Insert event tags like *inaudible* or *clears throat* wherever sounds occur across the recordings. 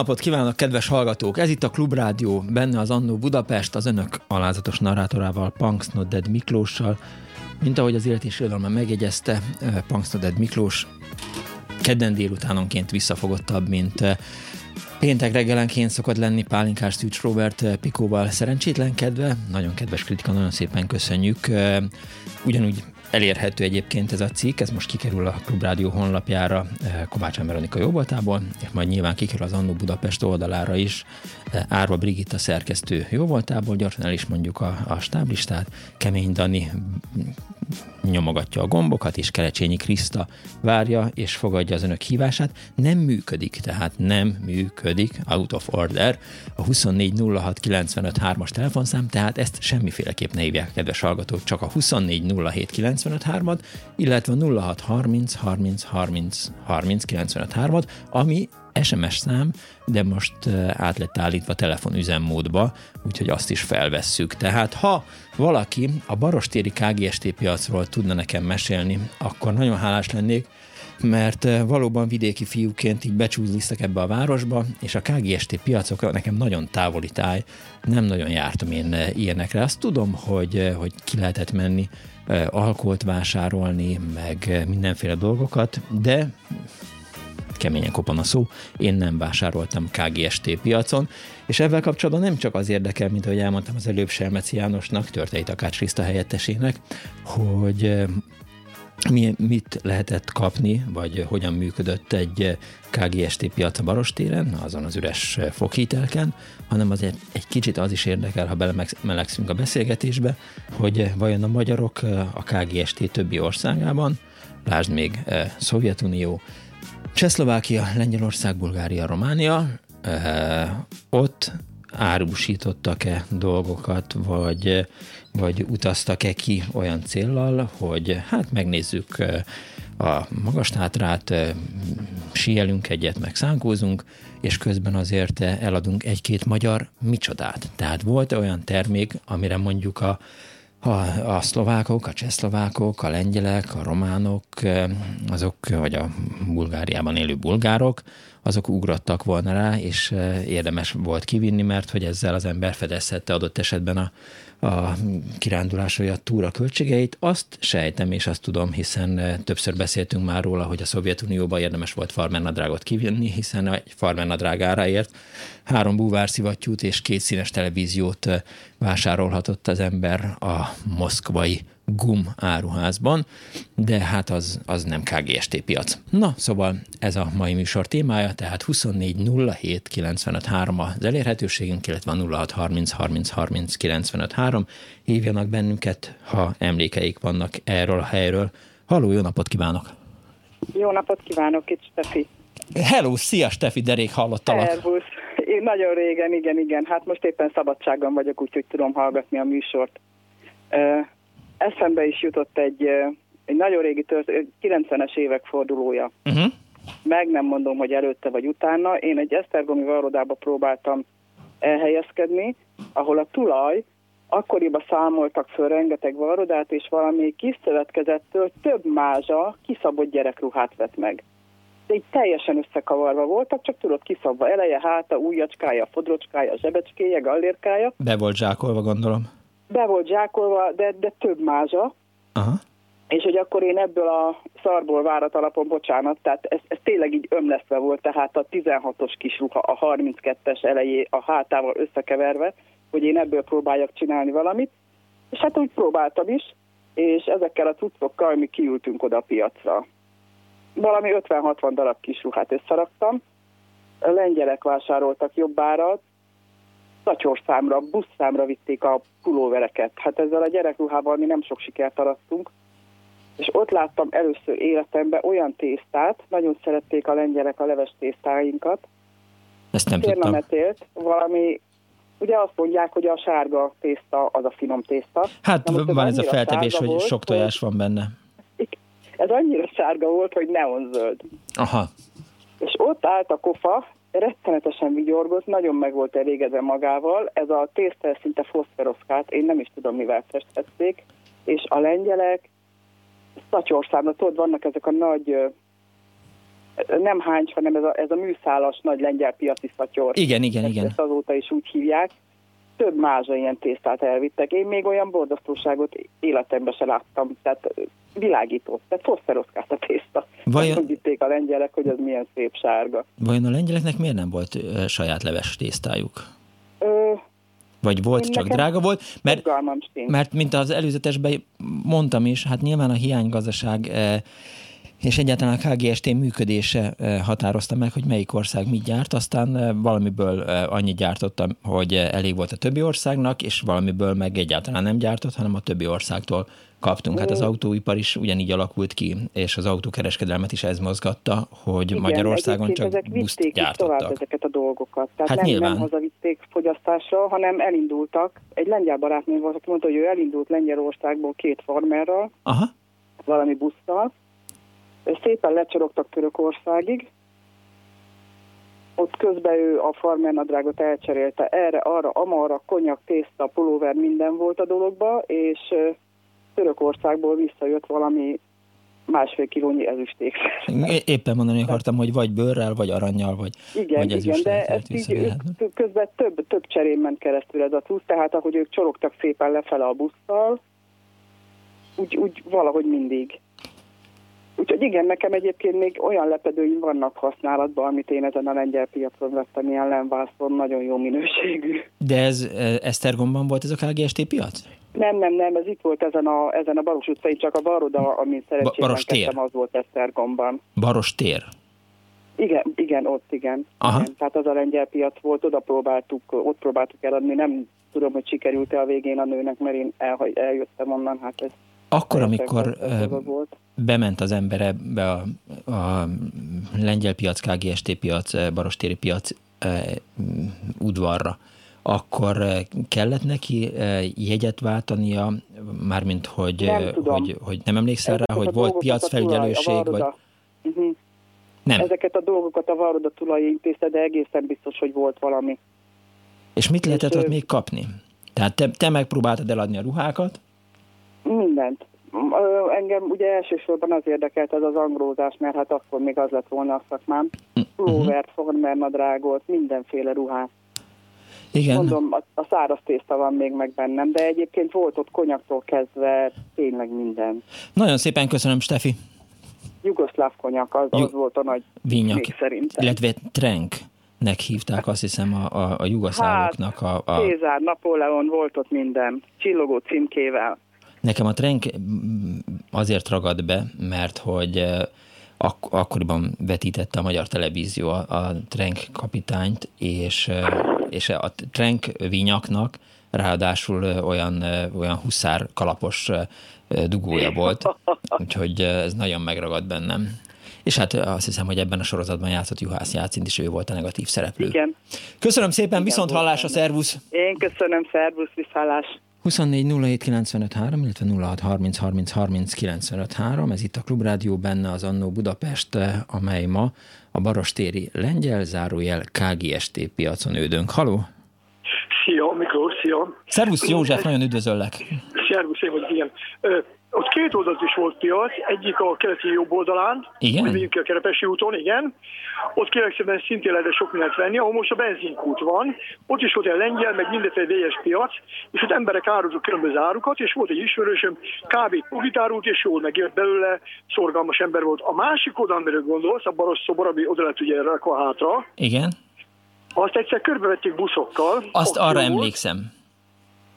Napot kívánok, kedves hallgatók! Ez itt a Klubrádió, benne az Annó Budapest, az önök alázatos narrátorával, Punks Not Dead Miklóssal. Mint ahogy az élet és irodalma megjegyezte, eh, Punks Not Dead Miklós kedden délutánonként visszafogottabb, mint eh, Péntek reggelenként szokott lenni Pálinkás Szűcs Robert eh, Pikóval szerencsétlenkedve. Nagyon kedves kritika, nagyon szépen köszönjük. Ugyanúgy Elérhető egyébként ez a cikk, ez most kikerül a Klubrádió honlapjára eh, Kovács Veronika jóvoltából, és majd nyilván kikerül az Annó Budapest oldalára is Árva Brigitta szerkesztő jóvoltából, gyorsan el is mondjuk a, a stáblistát, Kemény Dani nyomogatja a gombokat, és Kerecsényi Kriszta várja és fogadja az önök hívását. Nem működik, tehát nem működik, out of order, a 2406953-as telefonszám, tehát ezt semmiféleképp ne hívják, kedves hallgatók, csak a 2407953-at, illetve 0630 30 30 30 953-at, ami SMS szám, de most át lett állítva telefonüzemmódba, úgyhogy azt is felvesszük. Tehát ha valaki a Barostéri KGST piacról tudna nekem mesélni, akkor nagyon hálás lennék, mert valóban vidéki fiúként így becsúzlisztek ebbe a városba, és a KGST piacok nekem nagyon távoli táj, nem nagyon jártam én ilyenekre. Azt tudom, hogy, hogy ki lehetett menni alkoholt vásárolni, meg mindenféle dolgokat, de keményen kopan a szó, én nem vásároltam KGST piacon, és ezzel kapcsolatban nem csak az érdekel, mint ahogy elmondtam az előbb Selmeci Jánosnak, Törtei Takács Kriszta helyettesének, hogy eh, mi, mit lehetett kapni, vagy hogyan működött egy KGST piac a Barostéren, azon az üres fokhítelken, hanem azért egy kicsit az is érdekel, ha belemelegszünk a beszélgetésbe, hogy vajon a magyarok a KGST többi országában, lásd még eh, Szovjetunió, Csehszlovákia, Lengyelország, Bulgária, Románia, ott árusítottak-e dolgokat, vagy, vagy utaztak-e ki olyan céllal, hogy hát megnézzük a magastátrát, eh, síelünk egyet, meg szánkózunk, és közben azért eladunk egy-két magyar micsodát. Tehát volt olyan termék, amire mondjuk a a, a szlovákok, a csehszlovákok, a lengyelek, a románok, azok, vagy a Bulgáriában élő bulgárok, azok ugrottak volna rá, és érdemes volt kivinni, mert hogy ezzel az ember fedezhette adott esetben a, a kirándulás vagy a túra költségeit. Azt sejtem, és azt tudom, hiszen többször beszéltünk már róla, hogy a Szovjetunióban érdemes volt farmernadrágot kivinni, hiszen egy farmernadrág áráért három búvárszivattyút és két színes televíziót vásárolhatott az ember a moszkvai gum áruházban, de hát az, az nem KGST piac. Na, szóval ez a mai műsor témája, tehát 24 07 95 3 az elérhetőségünk, illetve 06 30 30 30 95 3. Hívjanak bennünket, ha emlékeik vannak erről a helyről. Halló, jó napot kívánok! Jó napot kívánok, itt Stefi. Hello, szia Stefi, derék hallottalak. Szervusz. Én nagyon régen, igen, igen. Hát most éppen szabadságon vagyok, úgyhogy tudom hallgatni a műsort eszembe is jutott egy, egy nagyon régi történet, 90-es évek fordulója. Uh-huh. Meg nem mondom, hogy előtte vagy utána. Én egy Esztergomi valódába próbáltam elhelyezkedni, ahol a tulaj akkoriban számoltak föl rengeteg varodát, és valami kis szövetkezettől több mázsa kiszabott gyerekruhát vett meg. De így teljesen összekavarva voltak, csak tudod kiszabva eleje, háta, ujjacskája, fodrocskája, zsebecskéje, gallérkája. Be volt zsákolva, gondolom be volt zsákolva, de, de több mázsa. Aha. És hogy akkor én ebből a szarból várat alapon, bocsánat, tehát ez, ez tényleg így ömlesztve volt, tehát a 16-os kis ruha, a 32-es elejé a hátával összekeverve, hogy én ebből próbáljak csinálni valamit, és hát úgy próbáltam is, és ezekkel a cuccokkal mi kiültünk oda a piacra. Valami 50-60 darab kis ruhát összeraktam, a lengyelek vásároltak jobb árat, szacsorszámra, buszszámra vitték a pulóvereket. Hát ezzel a gyerekruhával mi nem sok sikert arattunk, és ott láttam először életemben olyan tésztát, nagyon szerették a lengyelek a leves tésztáinkat. Ezt nem tudtam. valami, ugye azt mondják, hogy a sárga tészta az a finom tészta. Hát Na, van ez a feltevés, hogy volt, sok tojás van benne. *laughs* Ez annyira sárga volt, hogy neonzöld. Aha. És ott állt a kofa, rettenetesen vigyorgott, nagyon meg volt elégedve magával. Ez a tészta szinte foszferoszkát, én nem is tudom, mivel festették, és a lengyelek Szacsországban, tudod, vannak ezek a nagy, nem háncs, hanem ez a, ez a műszálas nagy lengyel piaci szatyor. Igen, igen, igen. Ezt azóta is úgy hívják. Több mázsa ilyen tésztát elvittek. Én még olyan borzasztóságot életemben se láttam. Tehát világított. Tehát foszferoszkált a tészta. Vajon... Azt vitték a lengyelek, hogy az milyen szép sárga. Vajon a lengyeleknek miért nem volt saját leves tésztájuk? Ö, vagy volt, Én csak drága volt, mert, mert mint az előzetesben mondtam is, hát nyilván a hiánygazdaság eh, és egyáltalán a KGST működése határozta meg, hogy melyik ország mit gyárt, aztán valamiből annyit gyártottam, hogy elég volt a többi országnak, és valamiből meg egyáltalán nem gyártott, hanem a többi országtól kaptunk. Hát az autóipar is ugyanígy alakult ki, és az autókereskedelmet is ez mozgatta, hogy Igen, Magyarországon csak ezek buszt gyártottak. tovább ezeket a dolgokat. Tehát hát nem, nyilván. nem hazavitték fogyasztásra, hanem elindultak. Egy lengyel barátnőm volt, aki mondta, hogy ő elindult Lengyelországból két farmerral, Aha. valami busztal, szépen lecsorogtak Törökországig, ott közben ő a farmernadrágot elcserélte erre, arra, amarra, konyak, tészta, pulóver, minden volt a dologba, és Törökországból visszajött valami másfél kilónyi ezüstékszer. Éppen mondani akartam, hogy vagy bőrrel, vagy aranyjal, vagy, igen, vagy Igen, de ezt így, közben több, több cserén ment keresztül ez a túsz, tehát ahogy ők csorogtak szépen lefele a busszal, úgy, úgy valahogy mindig. Úgyhogy igen, nekem egyébként még olyan lepedőim vannak használatban, amit én ezen a lengyel piacon vettem, ilyen lenvászon, nagyon jó minőségű. De ez Esztergomban volt ez a KGST piac? Nem, nem, nem, ez itt volt ezen a, ezen a Baros utcai, csak a Baroda, amin szerencsében kezdtem, az volt Esztergomban. Baros tér? Igen, igen, ott igen. Aha. igen. Tehát az a lengyel piac volt, oda próbáltuk, ott próbáltuk eladni, nem tudom, hogy sikerült-e a végén a nőnek, mert én el, eljöttem onnan, hát ez akkor, amikor volt. bement az ember ebbe a, a lengyel piac, KGST piac, barostéri piac udvarra, akkor kellett neki jegyet váltania, mármint hogy nem, hogy, hogy nem emlékszel Ezeket rá, hogy volt piacfelügyelőség, vagy... Uh-huh. Nem. Ezeket a dolgokat a Varoda tulaj intézte, de egészen biztos, hogy volt valami. És mit lehetett ott még kapni? Tehát te, te megpróbáltad eladni a ruhákat? Mindent. Engem ugye elsősorban az érdekelt ez az angrózás, mert hát akkor még az lett volna a szakmám. Pulóvert, uh-huh. formernadrágot, mindenféle ruhát. Igen. Mondom, a, a száraz tészta van még meg bennem, de egyébként volt ott konyaktól kezdve tényleg minden. Nagyon szépen köszönöm, Stefi. Jugoszláv konyak, az, Ju- az volt a nagy Vinyak, szerintem. Illetve trenk nek hívták, azt hiszem, a, a, a jugoszlávoknak. Hát, a, a... Cézár, Napóleon volt ott minden, csillogó címkével. Nekem a trenk azért ragad be, mert hogy eh, ak- akkoriban vetítette a magyar televízió a, a trenk kapitányt, és, eh, és a trenk vinyaknak ráadásul eh, olyan, olyan huszár kalapos dugója volt, úgyhogy ez nagyon megragad bennem. És hát azt hiszem, hogy ebben a sorozatban játszott Juhász Játszint is ő volt a negatív szereplő. Igen. Köszönöm szépen, Igen, viszont hallásra, szervusz! Én köszönöm, szervusz, viszálás! 24 07 3, illetve 06 30 30 30 3. Ez itt a Klubrádió benne az Annó Budapest, amely ma a Barostéri Lengyel zárójel KGST piacon ődünk. Haló! Szia, Miklós, szia! Szervusz József, nagyon üdvözöllek! Szervusz, én vagyok, igen. Ott két oldalt is volt piac, egyik a keleti jobb oldalán, igen? hogy ki a Kerepesi úton, igen. Ott kérlek szépen szintén lehet sok mindent venni, ahol most a benzinkút van. Ott is volt egy lengyel, meg mindenféle vélyes piac, és ott emberek árultak különböző árukat, és volt egy ismerősöm, kb. árult, és jól megért belőle, szorgalmas ember volt. A másik oldalon, amiről gondolsz, a baros szobor, ami oda lett ugye rakva hátra. Igen. Azt egyszer körbevették buszokkal. Azt arra emlékszem.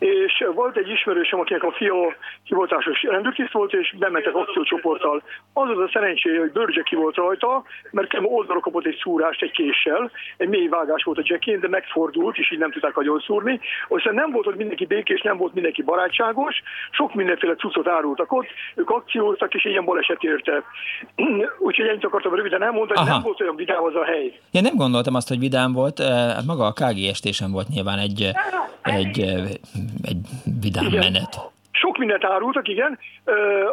És volt egy ismerősöm, akinek a fia hivatásos rendőrtiszt volt, és bementek akciócsoporttal. Az az a szerencséje, hogy bőrcse ki volt rajta, mert oldalra kapott egy szúrást egy késsel, egy mély vágás volt a jackén, de megfordult, és így nem tudták nagyon szúrni. Aztán nem volt ott mindenki békés, nem volt mindenki barátságos, sok mindenféle cuccot árultak ott, ők akcióztak, és ilyen baleset érte. *clears throat* Úgyhogy ennyit akartam röviden elmondani, Aha. nem volt olyan vidám az a hely. Ja, nem gondoltam azt, hogy vidám volt, hát maga a KG estésen volt nyilván egy, egy, egy vidám Igen. menet. Sok mindent árultak, igen.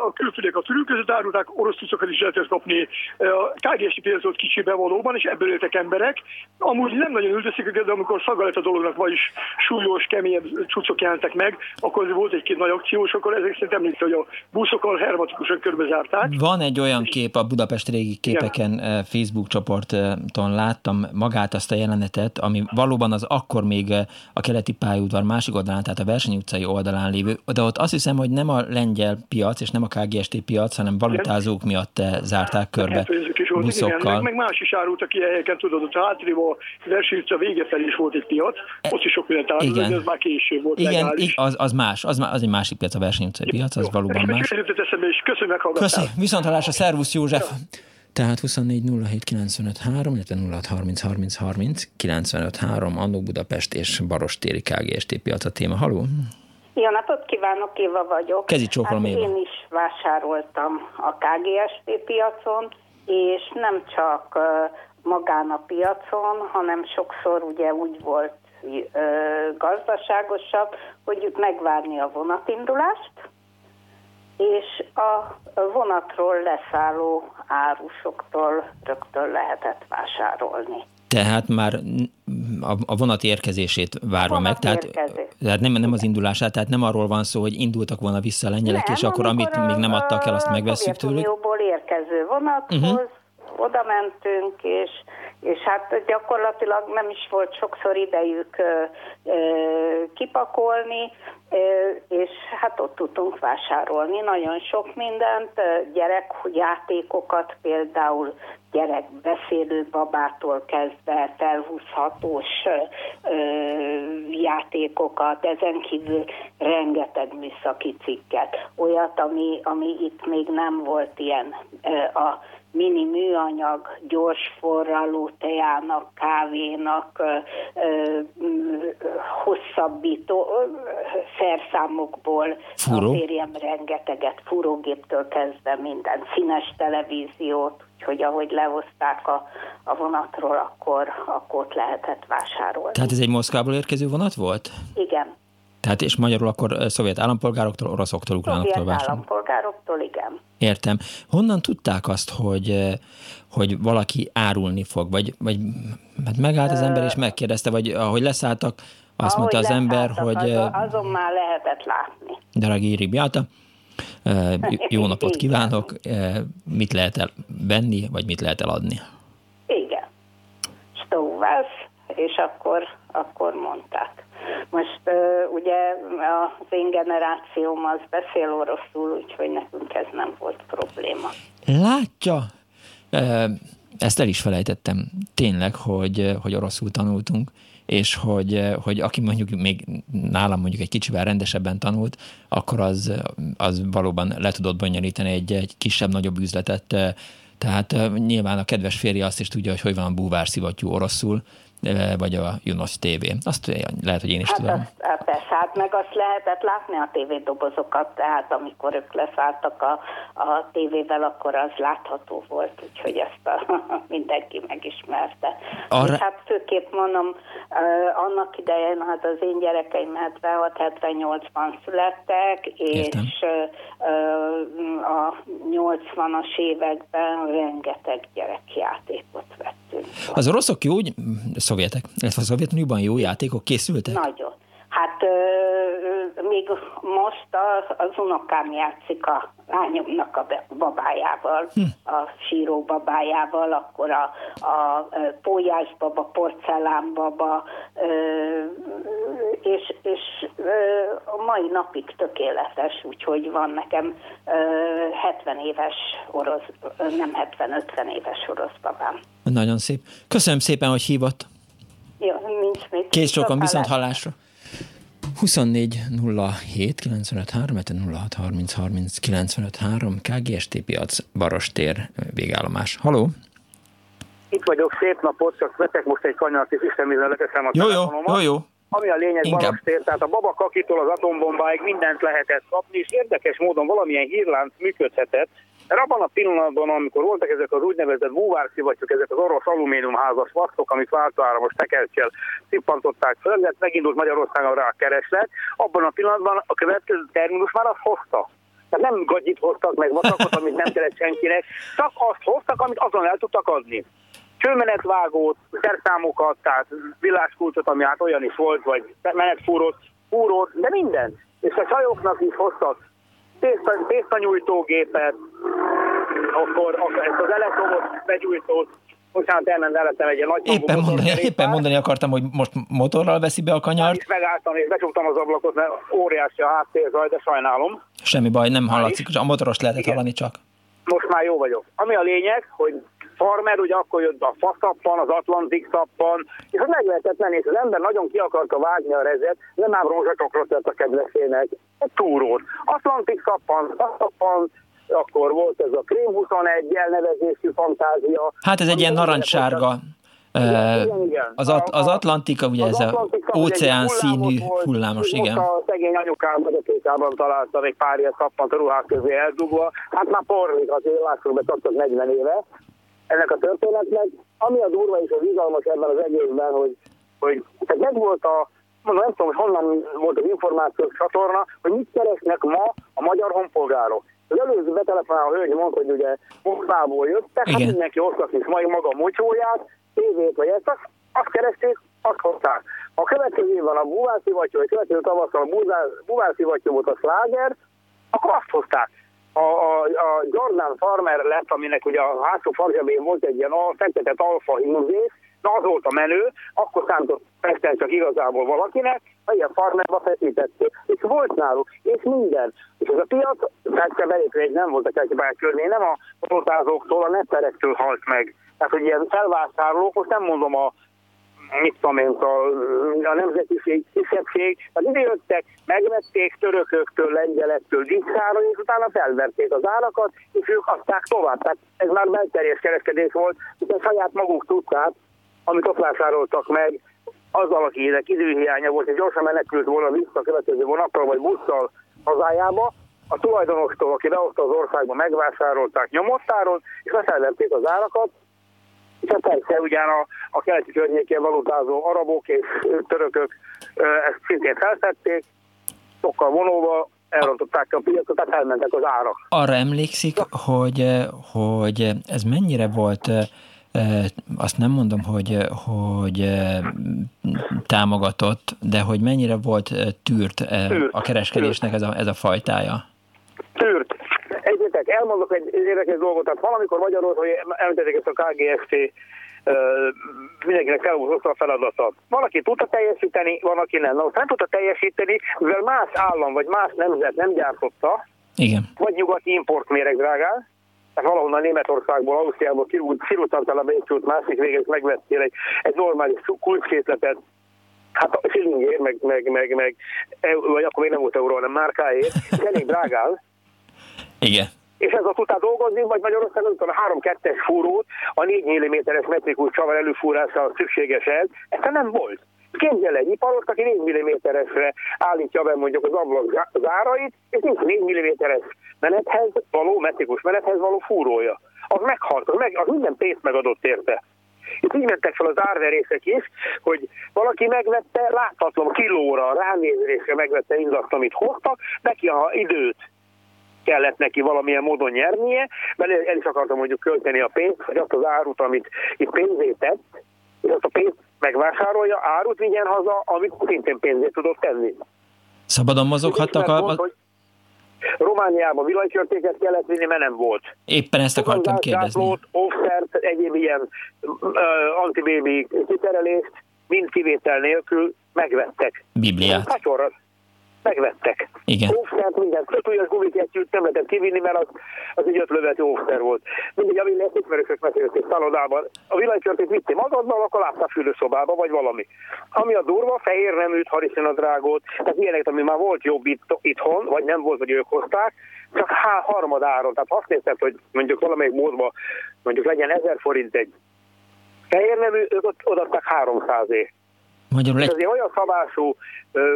A külföldiek a törül között árulták, orosz tuszokat is lehetett kapni. A KGS-i piac volt kicsibe valóban, és ebből éltek emberek. Amúgy nem nagyon üldözik őket, de amikor szaga lett a dolognak, vagyis súlyos, keményebb cuccok jelentek meg, akkor volt egy-két nagy akció, és akkor ezek szerint említett, hogy a buszokkal hermatikusan körbezárták. Van egy olyan kép a Budapest régi képeken igen. Facebook csoporton láttam magát azt a jelenetet, ami valóban az akkor még a keleti pályaudvar másik oldalán, tehát a verseny utcai oldalán lévő, de ott azt hiszem, hogy nem a lengyel piac és nem a KGST piac, hanem valutázók miatt zárták körbe buszokkal. Meg, meg más is árult, aki helyeken tudod, ott hátrébb a versenyutca vége felé is volt egy piac, ott is sok mindent árult, igen. de ez már később volt Igen, legális. az, az más, az, az egy másik piac, a versenyutcai piac, az Jó. valóban más. Köszönöm, meghallgatást. Köszönöm, viszont hallásra, szervusz József! Tehát 24 07 95 3, illetve 06 30 30 30 95 3, Annó Budapest és Barostéri KGST piac a téma. Haló? Jó napot kívánok, Éva vagyok. Kezi csókolom, hát Én is vásároltam a KGST piacon, és nem csak magán a piacon, hanem sokszor ugye úgy volt gazdaságosabb, hogy megvárni a vonatindulást, és a vonatról leszálló árusoktól rögtön lehetett vásárolni tehát már a, a vonat érkezését várva vonat meg, tehát, tehát nem, nem az indulását, tehát nem arról van szó, hogy indultak volna vissza a lengyelek, nem, és akkor amit még nem adtak el, azt megveszünk tőlük. A érkező vonathoz, uh-huh. Oda mentünk, és és hát gyakorlatilag nem is volt sokszor idejük ö, ö, kipakolni, ö, és hát ott tudtunk vásárolni nagyon sok mindent, gyerekjátékokat, például gyerekbeszélő babától kezdve felhúzhatós ö, játékokat, ezen kívül rengeteg műszaki cikket, olyat, ami, ami itt még nem volt ilyen ö, a mini műanyag, gyors forraló teának, kávénak, hosszabbító szerszámokból. A férjem rengeteget, fúrógéptől kezdve minden, színes televíziót, úgyhogy ahogy lehozták a, a vonatról, akkor, akkor ott lehetett vásárolni. Tehát ez egy Moszkvából érkező vonat volt? Igen. Tehát és magyarul akkor szovjet állampolgároktól, oroszoktól, ukránoktól vásárolni? állampolgároktól, igen. Értem. Honnan tudták azt, hogy, hogy valaki árulni fog? Vagy, vagy hát megállt az ember és megkérdezte, vagy ahogy leszálltak, azt ahogy mondta az ember, hogy... Azon, azon már lehetett látni. Dragi Ribiata, jó *laughs* napot kívánok, mit lehet el venni, vagy mit lehet eladni? Igen. Stóvász, és akkor, akkor mondták. Most ugye az én generációm az beszél oroszul, úgyhogy nekünk ez nem volt probléma. Látja? Ezt el is felejtettem tényleg, hogy, hogy oroszul tanultunk, és hogy, hogy aki mondjuk még nálam mondjuk egy kicsivel rendesebben tanult, akkor az, az valóban le tudott bonyolítani egy, egy kisebb-nagyobb üzletet. Tehát nyilván a kedves férje azt is tudja, hogy hogy van a búvár szivattyú oroszul, vagy a Junos TV. Azt lehet, hogy én is hát tudom. Azt, hát persze, hát meg azt lehetett látni a tévédobozokat, tehát amikor ők leszálltak a, a tévével, akkor az látható volt, úgyhogy ezt a, *laughs* mindenki megismerte. Arra... És hát főképp mondom, annak idején, hát az én gyerekeim 76-78-ban születtek, Értem. és uh, a 80-as években rengeteg gyerekjátékot vettünk. Az oroszok jó, szovjetek, illetve a Szovjetunióban jó játékok készültek? Nagyon. Hát euh, még most a, az unokám játszik a lányomnak a babájával, hm. a síró babájával, akkor a, a pólyás baba, porcelán baba, és, és a mai napig tökéletes, úgyhogy van nekem 70 éves orosz, nem 70-50 éves orosz babám. Nagyon szép. Köszönöm szépen, hogy hívott. Jó, nincs mit. Kész sokan, viszont hallásra. 24 07 95 3, 06 30 30 95 3, KGST piac, Barostér, végállomás. Haló? Itt vagyok, szép napot, csak veszek most egy kanyart, és Isten leteszem a jó, jó, jó, jó. Ami a lényeg Inkább. Barostér, tehát a babakakitól az atombombáig mindent lehetett kapni, és érdekes módon valamilyen hírlánc működhetett, mert abban a pillanatban, amikor voltak ezek az úgynevezett búvárszivattyúk, ezek az orosz alumíniumházas vasszok, amik váltóáramos tekercsel szippantották föl, mert megindult Magyarországon rá a kereslet, abban a pillanatban a következő terminus már azt hozta. Tehát nem gagyit hoztak meg vasakot, amit nem kellett senkinek, csak azt hoztak, amit azon el tudtak adni. Csőmenetvágót, szerszámokat, tehát villáskulcsot, ami hát olyan is volt, vagy menetfúrót, fúrót, de minden. És a csajoknak is hoztak tészta, tésztanyújtógépet, akkor, akkor ezt az elektromos begyújtót, bocsánat, elmentem egy nagy éppen mondani, éppen mondani akartam, hogy most motorral veszi be a kanyart. És megálltam, és becsuktam az ablakot, mert óriási a háttérzaj, de sajnálom. Semmi baj, nem hallatszik, a motoros lehetett Igen. hallani csak. Most már jó vagyok. Ami a lényeg, hogy farmer, ugye akkor jött a faszappan, az Atlantik szappan, és az meg lehetett menni, és az ember nagyon ki akarta vágni a rezet, nem már rózsacsokrot lett a kedvesének, egy túrót. Atlantik szappan, szappan, akkor volt ez a Krém 21 elnevezésű fantázia. Hát ez egy ilyen narancssárga. Igen, igen, Az, at, az Atlantika, ugye az ez az óceán színű volt, hullámos, igen. a szegény anyukám Madakékában találtam egy pár ilyen szappant a ruhák közé eldugva. Hát már porlik, azért lássuk be, 40 éve ennek a történetnek. Ami a durva és az izgalmas ebben az egészben, hogy, hogy tehát meg volt a, mondom, nem tudom, hogy honnan volt az információs csatorna, hogy mit keresnek ma a magyar honpolgárok. Az előző betelefonáló hölgy mondta, hogy ugye Moszkvából jöttek, hát mindenki hoztak is majd maga mocsóját, tévét vagy ezt, azt, azt keresték, azt hozták. A következő évben a búvászivattyú, vagy a következő tavasszal a búvászivattyú volt a sláger, akkor azt hozták a, a, a Jordan Farmer lett, aminek ugye a hátsó farzsebén volt egy ilyen fektetett alfa hímzés, na az volt a menő, akkor számított Pesten csak igazából valakinek, a ilyen farmerba feszítették, és volt náluk, és minden. És ez a piac, belépő nem volt a Csecsibály körné, nem a rotázóktól, a netterektől halt meg. Tehát, hogy ilyen felvásárlók, most nem mondom a mit tudom én, a, a nemzetiség, kisebbség, az idejöttek, megvették törököktől, lengyelektől, dicszáron, és utána felverték az árakat, és ők adták tovább. Tehát ez már belterjes kereskedés volt, hiszen saját maguk tudták, amit ott vásároltak meg, azzal, akinek időhiánya volt, és gyorsan menekült volna vissza a következő vonattal vagy busszal hazájába, a tulajdonostól, aki behozta az országba, megvásárolták nyomottáron, és lefelverték az árakat, hát persze ugyan a, a keleti környékén valutázó arabok és törökök ezt szintén feltették, sokkal vonóval elrontották a piacot, tehát elmentek az árak. Arra emlékszik, hogy, hogy ez mennyire volt azt nem mondom, hogy, hogy támogatott, de hogy mennyire volt tűrt, a kereskedésnek ez a, ez a fajtája? Elmondok egy érdekes dolgot, tehát valamikor Magyarországon, hogy említették ezt a KGST mindenkinek felhúzott a feladata. Van, aki tudta teljesíteni, van, aki nem. Na, nem tudta teljesíteni, mivel más állam vagy más nemzet nem gyártotta, Igen. vagy nyugati importméreg drágán, tehát valahonnan Németországból, Ausztriából kirúgtál a Bécsút, másik végén megvettél egy, egy normális kulcskészletet, hát a shillingért, meg, meg, meg, meg, vagy akkor még nem volt euró, hanem márkáért, elég drágán. Igen és ez a tudtál dolgozni, vagy Magyarországon a 3-2-es fúrót, a 4 mm-es metrikus csavar előfúrása szükséges ez, ez nem volt. Képzel egy iparost, aki 4 mm-esre állítja be mondjuk az ablak zárait, és nincs 4 mm-es menethez való, metrikus menethez való fúrója. Az meghalt, az, meg, az minden pénzt megadott érte. Itt így mentek fel az árverészek is, hogy valaki megvette láthatatlan kilóra, ránézésre megvette indazt, amit hoztak, neki a időt kellett neki valamilyen módon nyernie, mert el is akartam mondjuk költeni a pénzt, hogy azt az árut, amit itt pénzét tett, és azt a pénzt megvásárolja, árut vigyen haza, amit szintén pénzét tudott tenni. Szabadon mozoghattak a... Mond, hogy Romániában villanycsörtéket kellett vinni, mert nem volt. Éppen ezt akartam kérdezni. Zászlót, offszert, egyéb ilyen uh, antibébi kiterelést, mind kivétel nélkül megvettek. Bibliát. Kacsorra, megvettek. Igen. Óvszert, minden kötőjes gumikesztyűt nem lehetett kivinni, mert az, az egy ötlövető óvszer volt. Mindig a villás ismerősök mesélték szalodában. A villanycsörtét vittél magadban, akkor láttál fülőszobába, vagy valami. Ami a durva, fehér neműt, drágót, tehát ilyenek, ami már volt jobb itt, itthon, vagy nem volt, hogy ők hozták, csak há, harmadáron. Tehát azt néztem, hogy mondjuk valamelyik módban mondjuk legyen 1000 forint egy fehér nemű, ők ott odaadták 300 év. Magyarul egy... Azért olyan szabású,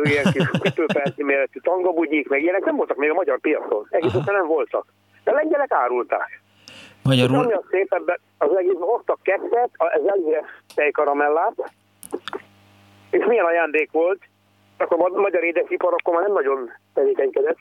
ilyen kis *laughs* kitőperci méretű tangabugyik, meg ilyenek nem voltak még a magyar piacon. Egész nem voltak. De lengyelek árulták. Magyarul... És a szép ebben, az egész hoztak kettet, ez egyre tejkaramellát, és milyen ajándék volt, akkor a magyar édesipar akkor már nem nagyon tevékenykedett.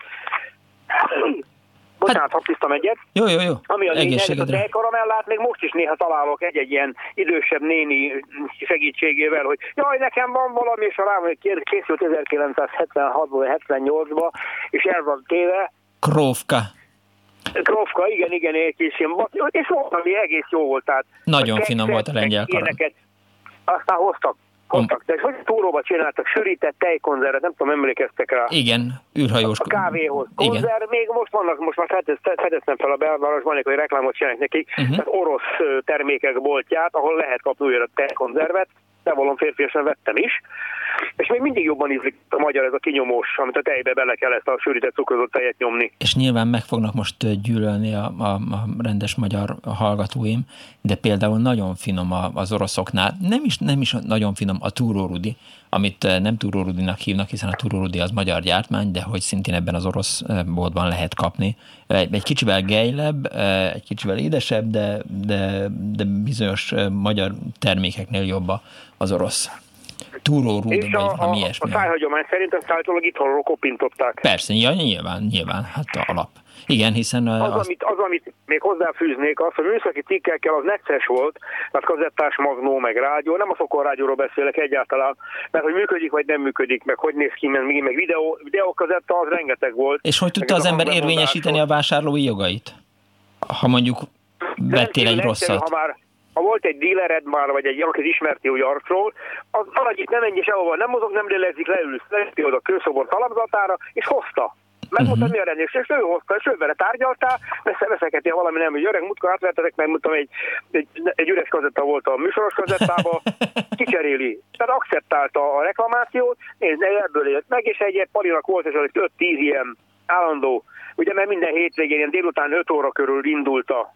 Bocsánat, hát, tisztam egyet. Jó, jó, jó. Ami a lényeg, a tejkaramellát még most is néha találok egy-egy ilyen idősebb néni segítségével, hogy jaj, nekem van valami, és a rám, hogy készült 1976-ban, 78-ban, és el van téve. Krófka. Krófka, igen, igen, egy kis és volt, ami egész jó volt. Tehát Nagyon finom volt a lengyel karam. Aztán hoztak Hoztak, de hogy túróba csináltak sűrített tejkonzervet, nem tudom, emlékeztek rá. Igen, űrhajós. A kávéhoz. Konzerv, Igen. még most vannak, most már fedeztem fel a belvárosban, hogy reklámot csinálják nekik, uh-huh. tehát orosz termékek boltját, ahol lehet kapni újra tejkonzervet, bevallom férfiasan vettem is, és még mindig jobban ízlik a magyar ez a kinyomós, amit a tejbe bele kell ezt a sűrített cukrozott tejet nyomni. És nyilván meg fognak most gyűlölni a, a, a rendes magyar hallgatóim, de például nagyon finom az oroszoknál, nem is, nem is nagyon finom a túrórudi, amit nem túrórudinak hívnak, hiszen a túrórudi az magyar gyártmány, de hogy szintén ebben az orosz boltban lehet kapni. Egy, egy kicsivel gejlebb, egy kicsivel édesebb, de, de, de bizonyos magyar termékeknél jobb az orosz túrórúd, vagy a, valami ilyesmi. A szájhagyomány szerint ezt állítólag itthonról kopintották. Persze, ja, nyilván, nyilván, hát a alap. Igen, hiszen... Az, az, amit, az, amit még hozzáfűznék, az, hogy műszaki cikkekkel az necces volt, az kazettás magnó, meg rádió, nem a fokorrádióról beszélek egyáltalán, mert hogy működik, vagy nem működik, meg hogy néz ki, meg, meg videó, videókazetta, az rengeteg volt. És hogy tudta az ember érvényesíteni a vásárlói jogait? Ha mondjuk vettél egy rosszat. Ha már ha volt egy dílered már, vagy egy akit ismerti úgy arcról, az maradj itt, nem menj sehova, nem mozog, nem lélegzik, leülsz, leülsz oda a kőszobor talapzatára, és hozta. Megmondta, uh-huh. mi a rendés, és ő hozta, és ő vele tárgyaltál, veszeketi, ha valami nem, hogy öreg, múltkor átvettetek, meg mondtam, egy, egy, egy üres kazetta volt a műsoros kazettába, *laughs* kicseréli. Tehát akceptálta a reklamációt, nézd, ebből élt meg, és egy palinak volt, és az 5-10 ilyen állandó, ugye mert minden hétvégén ilyen délután 5 óra körül indult a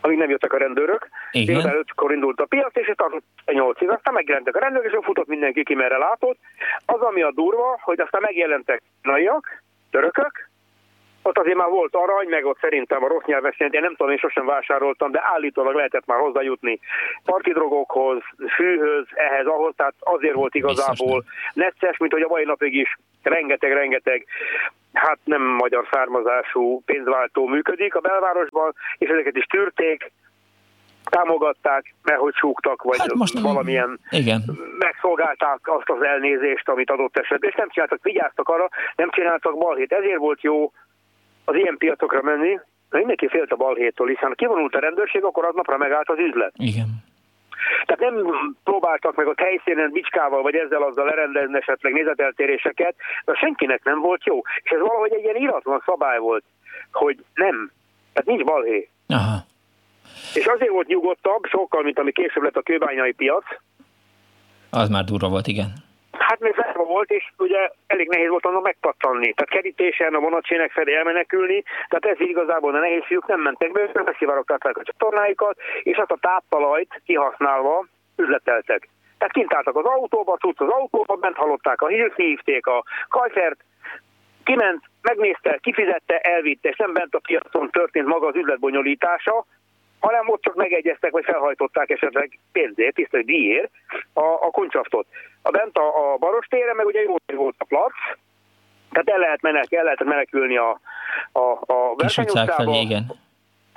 amíg nem jöttek a rendőrök. Délután ötkor indult a piac, és tartott 8-ig. Aztán megjelentek a rendőrök, és futott mindenki ki, merre látott. Az, ami a durva, hogy aztán megjelentek naiak, törökök, ott azért már volt arany, meg ott szerintem a rossz nyelves én nem tudom, én sosem vásároltam, de állítólag lehetett már hozzájutni partidrogokhoz, fűhöz, ehhez, ahhoz, tehát azért volt igazából necces, mint hogy a mai napig is rengeteg-rengeteg hát nem magyar származású pénzváltó működik a belvárosban, és ezeket is tűrték, támogatták, mert hogy súgtak, vagy hát most valamilyen igen. megszolgálták azt az elnézést, amit adott esetben, és nem csináltak, vigyáztak arra, nem csináltak balhét. Ezért volt jó az ilyen piacokra menni, mindenki félt a balhétól, hiszen kivonult a rendőrség, akkor aznapra megállt az üzlet. Igen. Tehát nem próbáltak meg a helyszínen bicskával vagy ezzel azzal lerendezni esetleg nézeteltéréseket, de senkinek nem volt jó. És ez valahogy egy ilyen iratlan szabály volt, hogy nem. Tehát nincs balhé. Aha. És azért volt nyugodtabb, sokkal, mint ami később lett a kőbányai piac. Az már durva volt, igen. Hát még zárva volt, és ugye elég nehéz volt onnan megpattanni. Tehát kerítésen, a vonatsének felé elmenekülni, tehát ez igazából a nehéz fiúk nem mentek be, beszivárogtatták a csatornáikat, és azt a táptalajt kihasználva üzleteltek. Tehát kint álltak az autóba, tudsz az autóba, bent hallották a hírt, hívték a kajfert, kiment, megnézte, kifizette, elvitte, és nem bent a piacon történt maga az üzletbonyolítása, hanem ott csak megegyeztek, vagy felhajtották esetleg pénzért, tiszta díjért a, a kuncsaftot. A bent a, a Barostéren meg ugye jó volt a plac, tehát el, lehet menek, el lehetett menekülni a, a, a versenyutcába, igen.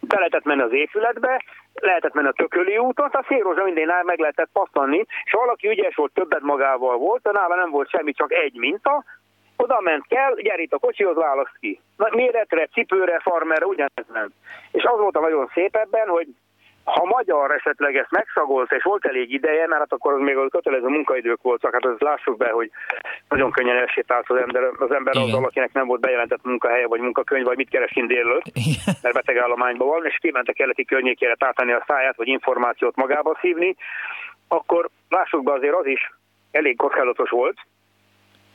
be lehetett menni az épületbe, lehetett menni a Tököli úton, a Szélrózsa mindenáll meg lehetett passzanni, és valaki ügyes volt, többet magával volt, de nála nem volt semmi, csak egy minta, oda ment kell, gyere itt a kocsihoz, választ ki. Méretre, cipőre, farmerre, ugyanez ment. És az volt a nagyon szép ebben, hogy ha magyar esetleg ezt megszagolta, és volt elég ideje, mert hát akkor még a kötelező munkaidők voltak, hát ezt lássuk be, hogy nagyon könnyen elsétált az ember, az ember az, akinek nem volt bejelentett munkahelye, vagy munkakönyv, vagy mit keresni délőtt, mert betegállományban van, és kiment a keleti környékére tátani a száját, vagy információt magába szívni, akkor lássuk be azért az is elég kockázatos volt,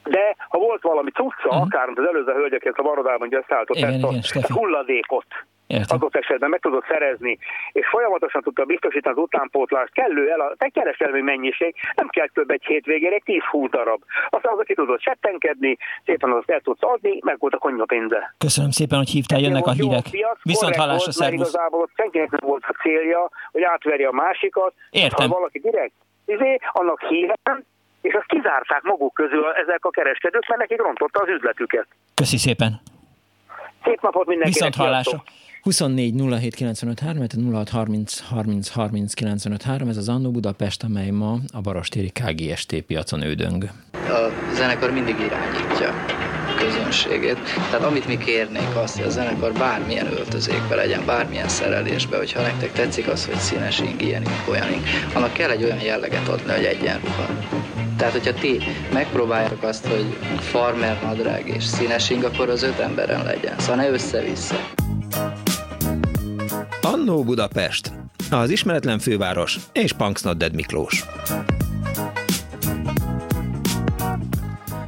de ha volt valami cucca, uh-huh. akár az előző hölgyeket a barodában összeálltott ezt a hulladékot, Értem. adott esetben meg tudott szerezni, és folyamatosan tudta biztosítani az utánpótlást, kellő el a kereskedelmi mennyiség, nem kell több egy hétvégére, egy 10-20 darab. Aztán az, aki tudott settenkedni, szépen azt el tudsz adni, meg volt a konyha pénze. Köszönöm szépen, hogy hívtál, jönnek a hírek. Piac, Viszont hallásra, szervusz. Igazából senkinek nem volt a célja, hogy átverje a másikat. Értem. Ha valaki direkt, izé, annak hívem, és azt kizárták maguk közül ezek a kereskedők, mert nekik rontotta az üzletüket. Köszi szépen. Szép napot mindenkinek. Viszont hallásra. 24 07 95 3, 06 30 30 30 95 3, ez az Annó Budapest, amely ma a Barostéri KGST piacon ődöng. A zenekar mindig irányítja a közönségét. Tehát amit mi kérnénk azt, hogy a zenekar bármilyen öltözékbe legyen, bármilyen szerelésbe, hogyha nektek tetszik az, hogy színes ing, ilyenink, olyanink, annak kell egy olyan jelleget adni, hogy egyenruha. Tehát, hogyha ti megpróbáljátok azt, hogy farmer nadrág és színes ing, akkor az öt emberen legyen. Szóval ne össze-vissza. Annó Budapest, az ismeretlen főváros és Punksnodded Miklós.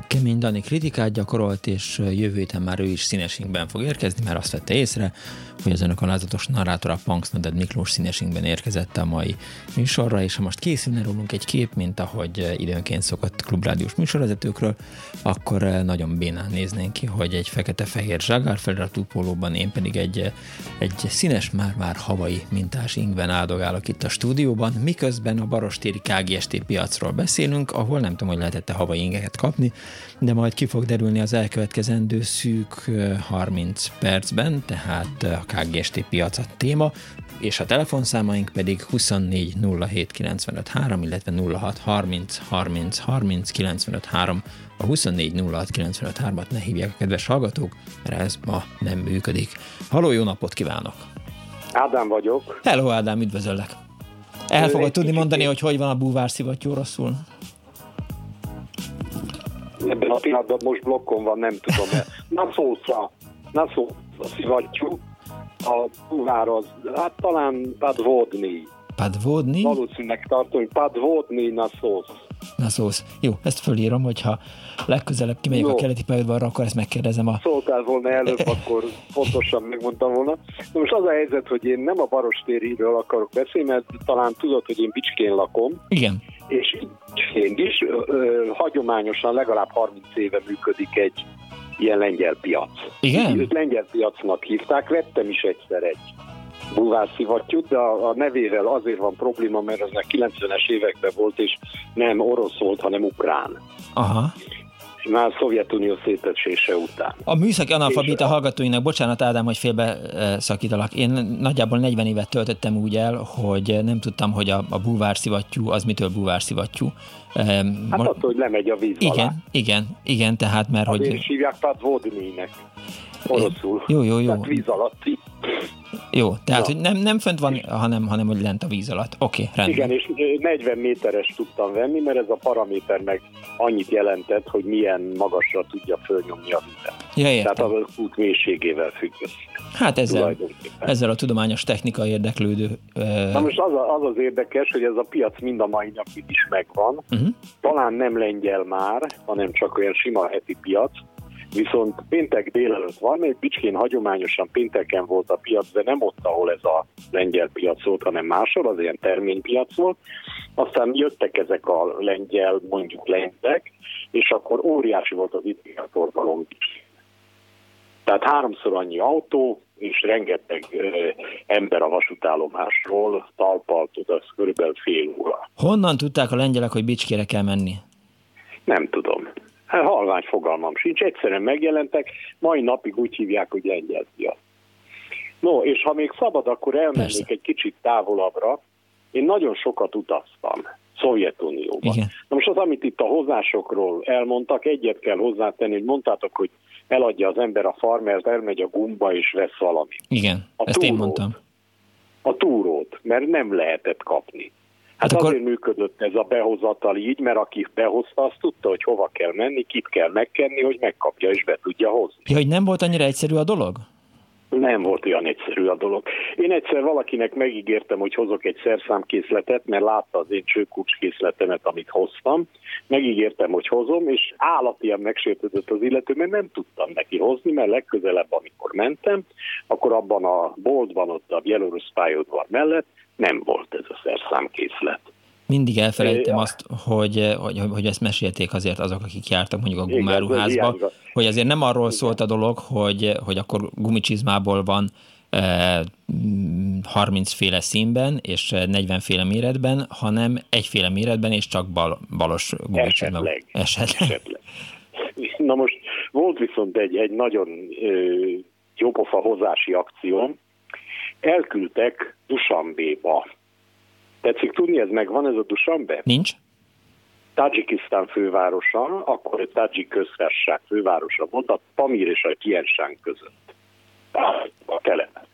Kemény Dani kritikát gyakorolt, és jövő héten már ő is színesinkben fog érkezni, mert azt vette észre, hogy az önök alázatos narrátor a Punks Noded Miklós színesinkben érkezett a mai műsorra, és ha most készülne rólunk egy kép, mint ahogy időnként szokott klubrádiós műsorvezetőkről, akkor nagyon bénán néznénk ki, hogy egy fekete-fehér zságár feliratú pólóban, én pedig egy, egy színes már-már havai mintás ingben áldogálok itt a stúdióban, miközben a Barostéri KGST piacról beszélünk, ahol nem tudom, hogy lehetette havai ingeket kapni, de majd ki fog derülni az elkövetkezendő szűk 30 percben, tehát KGST piac a téma, és a telefonszámaink pedig 24 07 95 3, illetve 06 30 30 30 95 3. A 24 06 95 3-at ne hívják a kedves hallgatók, mert ez ma nem működik. Haló, jó napot kívánok! Ádám vagyok. Hello Ádám, üdvözöllek! El fogod tudni mondani, hogy hogy van a búvár szivattyú rosszul? Ebben a pillanatban most blokkon van, nem tudom. Na szósza, na szósza szivattyú, a búvár az, hát talán padvodni. Padvodni? Valószínűleg tartom, hogy padvodni na szósz. Na szósz. Jó, ezt fölírom, hogyha legközelebb kimegyek Jó. a keleti pályaudvarra, akkor ezt megkérdezem a... Szóltál volna előbb, *laughs* akkor pontosan megmondtam volna. Na most az a helyzet, hogy én nem a Barostériről akarok beszélni, mert talán tudod, hogy én Bicskén lakom. Igen. És én is ö, ö, hagyományosan legalább 30 éve működik egy ilyen lengyel piac. Igen? Őt lengyel piacnak hívták, vettem is egyszer egy búvárszivattyút, de a, a nevével azért van probléma, mert az a 90-es években volt, és nem orosz volt, hanem ukrán. Aha már a Szovjetunió szétesése után. A műszaki analfabéta a... hallgatóinak, bocsánat Ádám, hogy félbe szakítalak, én nagyjából 40 évet töltöttem úgy el, hogy nem tudtam, hogy a, a búvárszivattyú az mitől búvárszivattyú. Hát attól, hogy lemegy a víz Igen, alá. igen, igen, tehát mert Azért hogy... is hívják Padvodninek oroszul. Jó, jó, jó. Tehát víz alatti. Jó, tehát ja. hogy nem, nem fönt van, hanem, hanem hogy lent a víz alatt. Oké, okay, rendben. Igen, és 40 méteres tudtam venni, mert ez a paraméter meg annyit jelentett, hogy milyen magasra tudja fölnyomni a vizet. Ja, értem. Tehát az út mélységével függ. Hát ezzel, ezzel a tudományos technika érdeklődő... Uh... Na most az, a, az az érdekes, hogy ez a piac mind a mai napig is megvan. Uh-huh. Talán nem lengyel már, hanem csak olyan sima heti piac, Viszont péntek délelőtt van, még Bicskén hagyományosan pénteken volt a piac, de nem ott, ahol ez a lengyel piac volt, hanem máshol, az ilyen terménypiac volt. Aztán jöttek ezek a lengyel, mondjuk lengyek, és akkor óriási volt az forgalom is. Tehát háromszor annyi autó, és rengeteg ember a vasútállomásról talpalt az körülbelül fél óra. Honnan tudták a lengyelek, hogy Bicskére kell menni? Nem tudom. Hát halvány fogalmam sincs, egyszerűen megjelentek, mai napig úgy hívják, hogy lengyel piac. No, és ha még szabad, akkor elmennék Persze. egy kicsit távolabbra. Én nagyon sokat utaztam Szovjetunióban. Igen. Na most az, amit itt a hozásokról elmondtak, egyet kell hozzátenni, hogy mondtátok, hogy eladja az ember a farmert, elmegy a gumba és vesz valamit. Igen, a ezt túlót, én mondtam. a túrót, mert nem lehetett kapni. Hát, hát akkor... azért működött ez a behozatal így, mert aki behozta, azt tudta, hogy hova kell menni, kit kell megkenni, hogy megkapja és be tudja hozni. Ja, hogy nem volt annyira egyszerű a dolog? Nem volt olyan egyszerű a dolog. Én egyszer valakinek megígértem, hogy hozok egy szerszámkészletet, mert látta az én csőkulcskészletemet, amit hoztam. Megígértem, hogy hozom, és állatian megsértődött az illető, mert nem tudtam neki hozni, mert legközelebb, amikor mentem, akkor abban a boltban, ott a bielorusz pályaudvar mellett nem volt ez a szerszámkészlet. Mindig elfelejtem é, azt, hogy, hogy, hogy ezt mesélték azért azok, akik jártak mondjuk a gumáruházba, hogy azért nem arról Igen. szólt a dolog, hogy, hogy akkor gumicsizmából van e, 30 féle színben és 40 féle méretben, hanem egyféle méretben és csak bal, balos gumicsizma. Esetleg. Esetleg. Esetleg. Na most volt viszont egy, egy nagyon jópofa hozási akció, elküldtek Dusambéba. Tetszik tudni, ez megvan, ez a Dusambé? Nincs. Tajikisztán fővárosa, akkor egy Tajik köztársaság fővárosa volt, a Pamir és a Kiensán között. A kelet.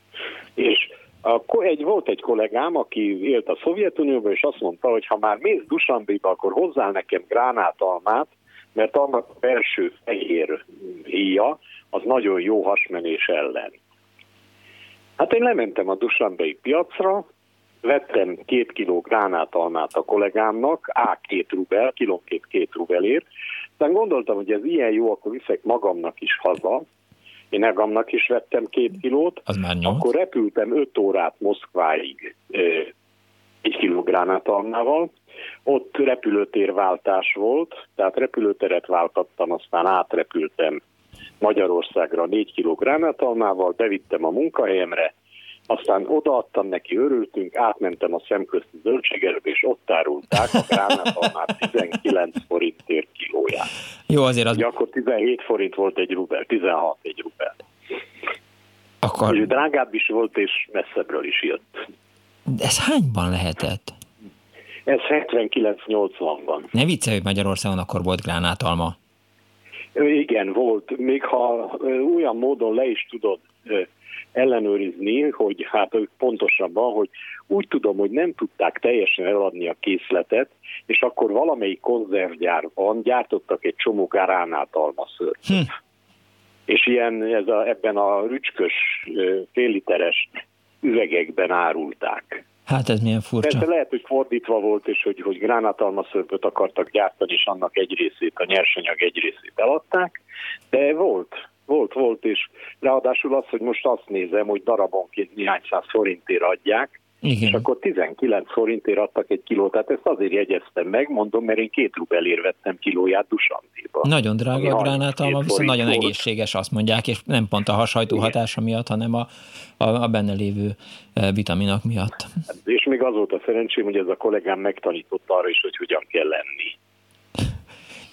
És akkor egy, volt egy kollégám, aki élt a Szovjetunióban, és azt mondta, hogy ha már mész Dusambéba, akkor hozzál nekem gránátalmát, mert annak a belső fehér híja az nagyon jó hasmenés ellen. Hát én lementem a Dusambei piacra, vettem két kiló gránátalmát a kollégámnak, á, két rubel, kilónként két rubelért, aztán gondoltam, hogy ez ilyen jó, akkor viszek magamnak is haza, én magamnak is vettem két kilót, az már akkor repültem öt órát Moszkváig egy kiló gránátalmával, ott repülőtérváltás volt, tehát repülőteret váltattam, aztán átrepültem Magyarországra 4 kg gránátalmával, bevittem a munkahelyemre, aztán odaadtam neki, örültünk, átmentem a szemközti zöldségelőbe, és ott árulták a gránátalmát 19 forintért kilóját. Jó, azért az... Ugye akkor 17 forint volt egy rubel, 16 egy rubel. Akkor... És drágább is volt, és messzebbről is jött. De ez hányban lehetett? Ez 79-80-ban. Ne viccelj, hogy Magyarországon akkor volt gránátalma. Igen, volt. Még ha olyan módon le is tudod ellenőrizni, hogy hát pontosabban, hogy úgy tudom, hogy nem tudták teljesen eladni a készletet, és akkor valamelyik konzervgyárban gyártottak egy csomó garánát almaszört. Hm. És ilyen ez a, ebben a rücskös félliteres üvegekben árulták. Hát ez milyen furcsa. Persze lehet, hogy fordítva volt, és hogy, hogy gránátalmaszörpöt akartak gyártani, és annak egy részét, a nyersanyag egy részét eladták, de volt, volt, volt, és ráadásul az, hogy most azt nézem, hogy darabonként néhány száz forintért adják, igen. És akkor 19 forintért adtak egy kilót, tehát ezt azért jegyeztem meg, mondom, mert én két rubelért vettem kilóját Dusandéba. Nagyon drága a gránátalma, viszont nagyon volt. egészséges, azt mondják, és nem pont a hashajtó hatása miatt, hanem a, a, a benne lévő e, vitaminok miatt. És még az volt a szerencsém, hogy ez a kollégám megtanította arra is, hogy hogyan kell lenni.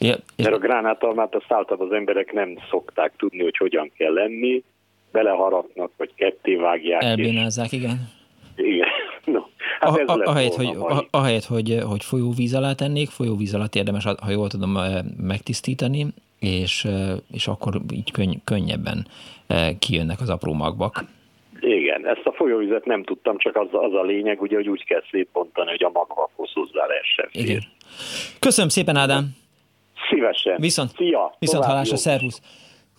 Ja, és... Mert a gránátalmát azt általában az emberek nem szokták tudni, hogy hogyan kell lenni, beleharatnak, vagy ketté vágják. Elbénázzák, igen igen. *laughs* No, hát a, a, ahelyett, hogy, a, ahelyett, hogy, hogy folyóvíz alá tennék, folyóvíz alatt érdemes, ha jól tudom, eh, megtisztítani, és, eh, és akkor így könny, könnyebben eh, kijönnek az apró magvak. Igen, ezt a folyóvizet nem tudtam, csak az, az a lényeg, ugye, hogy úgy kell szétpontani, hogy a magvakhoz hozzá lehessen Igen. Köszönöm szépen, Ádám! Szívesen! Viszont, Szia! Viszont hallásra, szervusz!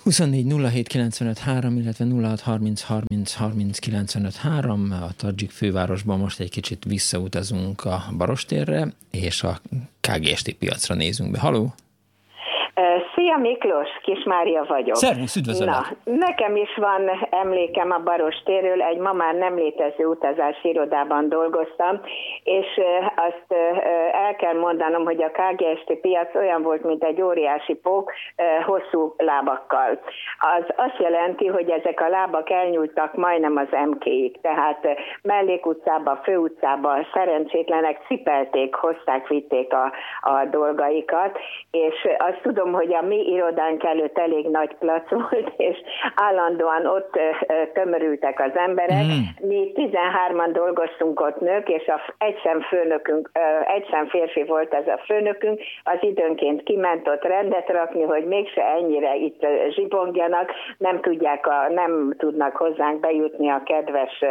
24 07 95 3, illetve 06 30 30 30 95 3. A Tadzsik fővárosban most egy kicsit visszautazunk a Barostérre, és a KGST piacra nézünk be. Haló! Szia Miklós, Kis Mária vagyok. Szervusz, üdvözöllek. Na, nekem is van emlékem a Barostéről, egy ma már nem létező utazási irodában dolgoztam, és azt el kell mondanom, hogy a KGST piac olyan volt, mint egy óriási pók hosszú lábakkal. Az azt jelenti, hogy ezek a lábak elnyúltak majdnem az MK-ig, tehát mellékutcába, főutcába szerencsétlenek cipelték, hozták, vitték a, a dolgaikat, és azt tudom, hogy a mi mi irodánk előtt elég nagy plac *laughs* volt, és állandóan ott tömörültek az emberek. Mm. Mi 13-an dolgoztunk ott nők, és a egyszem főnökünk, egyszem férfi volt ez a főnökünk, az időnként kiment ott rendet rakni, hogy mégse ennyire itt zsibongjanak, nem tudják, a, nem tudnak hozzánk bejutni a kedves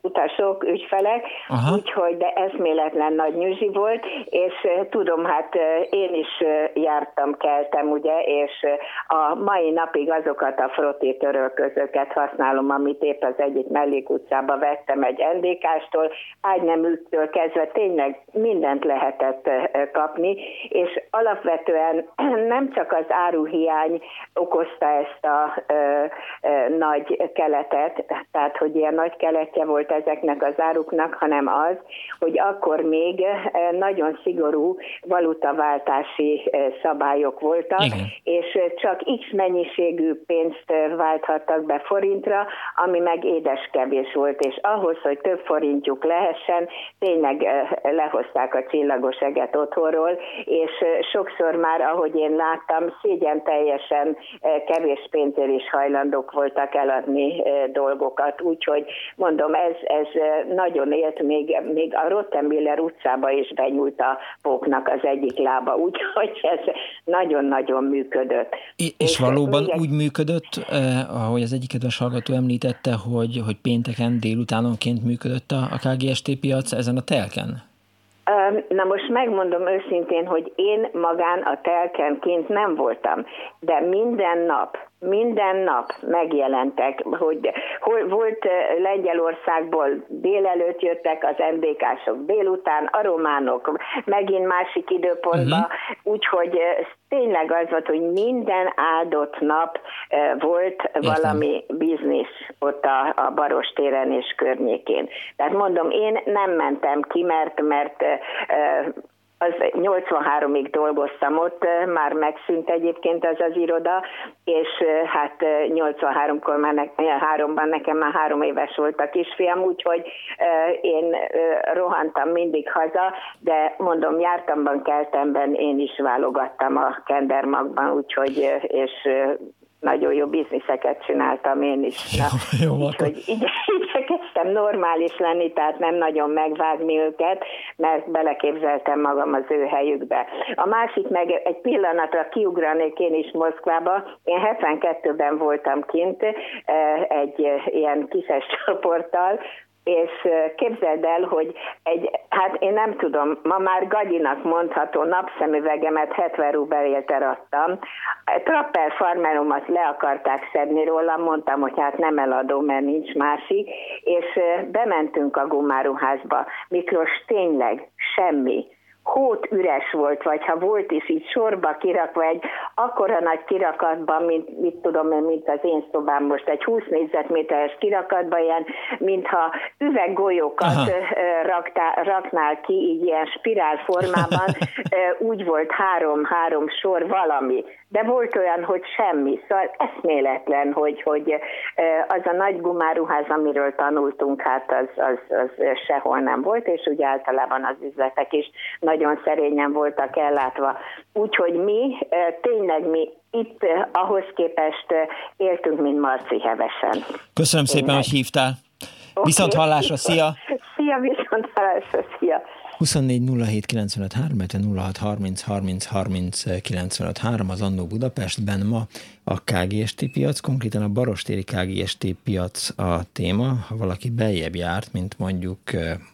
utasok, ügyfelek, úgyhogy de eszméletlen nagy nyüzsi volt, és tudom, hát én is jártam, keltem, ugye, és a mai napig azokat a frotté törölközőket használom, amit épp az egyik mellékutcába vettem egy NDK-stól, ágyneműtől kezdve tényleg mindent lehetett kapni, és alapvetően *clears throat* nem csak az áruhiány okozta ezt a ö, ö, nagy keletet, tehát hogy ilyen nagy keletje volt ezeknek az áruknak, hanem az, hogy akkor még nagyon szigorú valutaváltási szabályok voltak, Igen. és csak X mennyiségű pénzt válthattak be forintra, ami meg édeskevés volt, és ahhoz, hogy több forintjuk lehessen, tényleg lehozták a csillagos eget otthonról, és sokszor már, ahogy én láttam, szégyen teljesen kevés pénzért is hajlandók voltak eladni dolgokat, úgyhogy mondom, ez, ez nagyon élt, még, még a Rottenmiller utcába is benyúlt a póknak az egyik lába, úgyhogy ez nagyon-nagyon működött. És, és valóban még... úgy működött, eh, ahogy az egyik kedves hallgató említette, hogy, hogy pénteken délutánonként működött a, a KGST piac ezen a telken? Na most megmondom őszintén, hogy én magán a telkenként nem voltam, de minden nap minden nap megjelentek, hogy hol, volt Lengyelországból délelőtt jöttek az MDK-sok délután, a románok megint másik időpontban, uh-huh. úgyhogy tényleg az volt, hogy minden áldott nap volt Értem. valami biznisz ott a, a Baros téren és környékén. Tehát mondom, én nem mentem ki, mert, mert az 83-ig dolgoztam ott, már megszűnt egyébként ez az iroda, és hát 83-kor már ne, háromban nekem már három éves volt a kisfiam, úgyhogy én rohantam mindig haza, de mondom, jártamban, keltemben én is válogattam a kendermagban, úgyhogy, és nagyon jó bizniszeket csináltam én is. Na, *laughs* jó, jó Úgyhogy *laughs* igyekeztem normális lenni, tehát nem nagyon megvágni őket, mert beleképzeltem magam az ő helyükbe. A másik meg egy pillanatra kiugranék én is Moszkvába. Én 72-ben voltam kint eh, egy ilyen kises csoporttal, és képzeld el, hogy egy, hát én nem tudom, ma már gagyinak mondható napszemüvegemet 70 rubelért eladtam. Trapper farmeromat le akarták szedni róla, mondtam, hogy hát nem eladom, mert nincs másik, és bementünk a gumáruházba. Miklós, tényleg semmi hót üres volt, vagy ha volt is így sorba kirakva egy akkora nagy kirakatban, mint mit tudom én, mint az én szobám most, egy 20 négyzetméteres kirakatban, ilyen, mintha üveggolyókat raktá, raknál ki, így ilyen spirál formában, *laughs* úgy volt három-három sor valami. De volt olyan, hogy semmi, szóval eszméletlen, hogy, hogy az a nagy gumáruház, amiről tanultunk, hát az, az, az sehol nem volt, és ugye általában az üzletek is nagyon szerényen voltak ellátva. Úgyhogy mi, tényleg mi itt ahhoz képest éltünk, mint Marci Hevesen. Köszönöm szépen, Tényleg. hogy hívtál. Okay. Viszont hallásra, szia! *laughs* Szia, viszont hallásra, szia! 24 07 95 3, 06 30 30 30 95 3 az Annó Budapestben ma a KGST piac, konkrétan a Barostéri KGST piac a téma. Ha valaki beljebb járt, mint mondjuk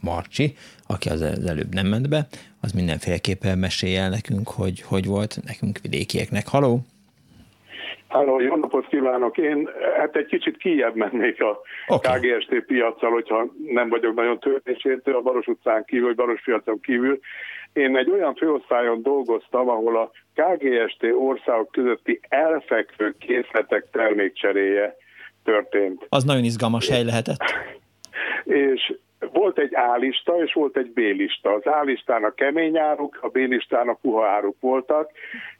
Marcsi, aki az előbb nem ment be, az mindenféleképpen mesélj el nekünk, hogy hogy volt nekünk vidékieknek. Haló! Halló, jó napot kívánok! Én hát egy kicsit kijebb mennék a okay. KGST piacsal, hogyha nem vagyok nagyon törvénysértő a Baros utcán kívül, vagy Baros piacon kívül. Én egy olyan főosztályon dolgoztam, ahol a KGST országok közötti elfekvő készletek termékcseréje történt. Az nagyon izgalmas hely lehetett. És volt egy A-lista és volt egy B-lista. Az A-listának kemény áruk, a B-listának puha áruk voltak,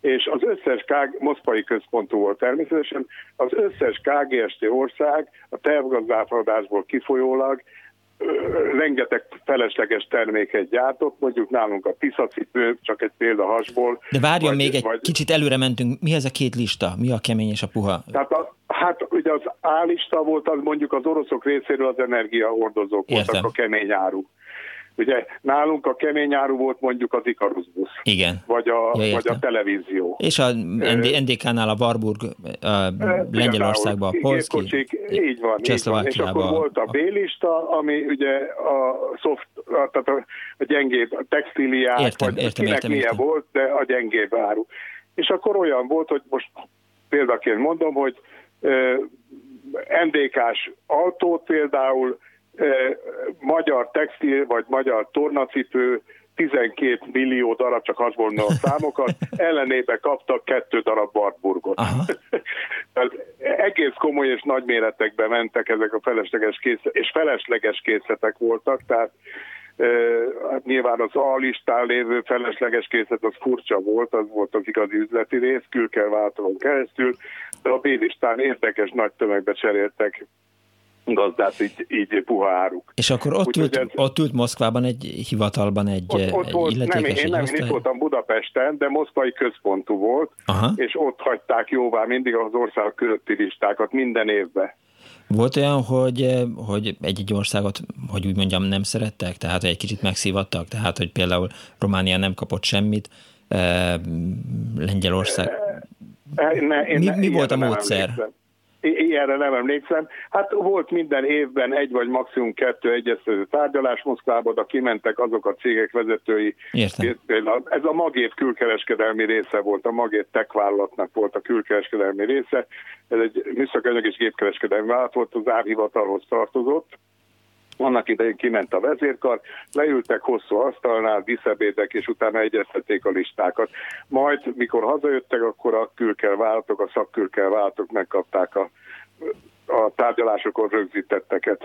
és az összes KG, moszkvai központú volt természetesen, az összes KGST ország a tervgazdálkodásból kifolyólag rengeteg felesleges terméket gyártott, mondjuk nálunk a Tiszacipő, csak egy példa hasból. De várjon vagy, még egy vagy... kicsit előre mentünk, mi ez a két lista? Mi a kemény és a puha? Tehát a, hát ugye az A lista volt, az mondjuk az oroszok részéről az energiahordozók voltak a kemény áru. Ugye nálunk a kemény áru volt mondjuk az Icarus busz. Igen. Vagy a, ja, vagy a televízió. És a NDK-nál a Warburg a Lengyelországban, a Polski, így van, így van. És akkor volt a B-lista, ami ugye a soft, tehát a, a gyengébb a textíliák, értem, vagy értem, kinek értem, milyen értem. volt, de a gyengébb áru. És akkor olyan volt, hogy most példaként mondom, hogy NDK-s autót például magyar textil vagy magyar tornacipő 12 millió darab, csak azt mondom a *laughs* számokat, ellenébe kaptak kettő darab Wartburgot. *laughs* egész komoly és nagy méretekben mentek ezek a felesleges készletek, és felesleges készletek voltak, tehát hát nyilván az A listán lévő felesleges készlet az furcsa volt, az volt az igazi üzleti rész, kül kell váltalon keresztül, a B listán érdekes nagy tömegbe cseréltek gazdát, így, így puha áruk. És akkor ott, Úgy, ült, ez, ott ült Moszkvában egy hivatalban egy, ott, ott egy volt, illetékes, nem, én nem, én itt voltam Budapesten, de moszkvai központú volt, Aha. és ott hagyták jóvá mindig az ország közötti listákat minden évben. Volt olyan, hogy, hogy egy-egy országot, hogy úgy mondjam, nem szerettek, tehát egy kicsit megszívattak, tehát hogy például Románia nem kapott semmit, Lengyelország. Ne, én mi, mi volt a módszer? Emlékszem ilyenre nem emlékszem. Hát volt minden évben egy vagy maximum kettő egyeztető tárgyalás Moszkvába, de kimentek azok a cégek vezetői. Értem. Ez a Magét külkereskedelmi része volt, a Magét tech vállalatnak volt a külkereskedelmi része. Ez egy műszakanyag és gépkereskedelmi vállalat volt, az árhivatalhoz tartozott annak idején kiment a vezérkar, leültek hosszú asztalnál, diszebédek, és utána egyeztették a listákat. Majd, mikor hazajöttek, akkor a külkel váltok, a szakkülkel váltok megkapták a a tárgyalásokon rögzítetteket.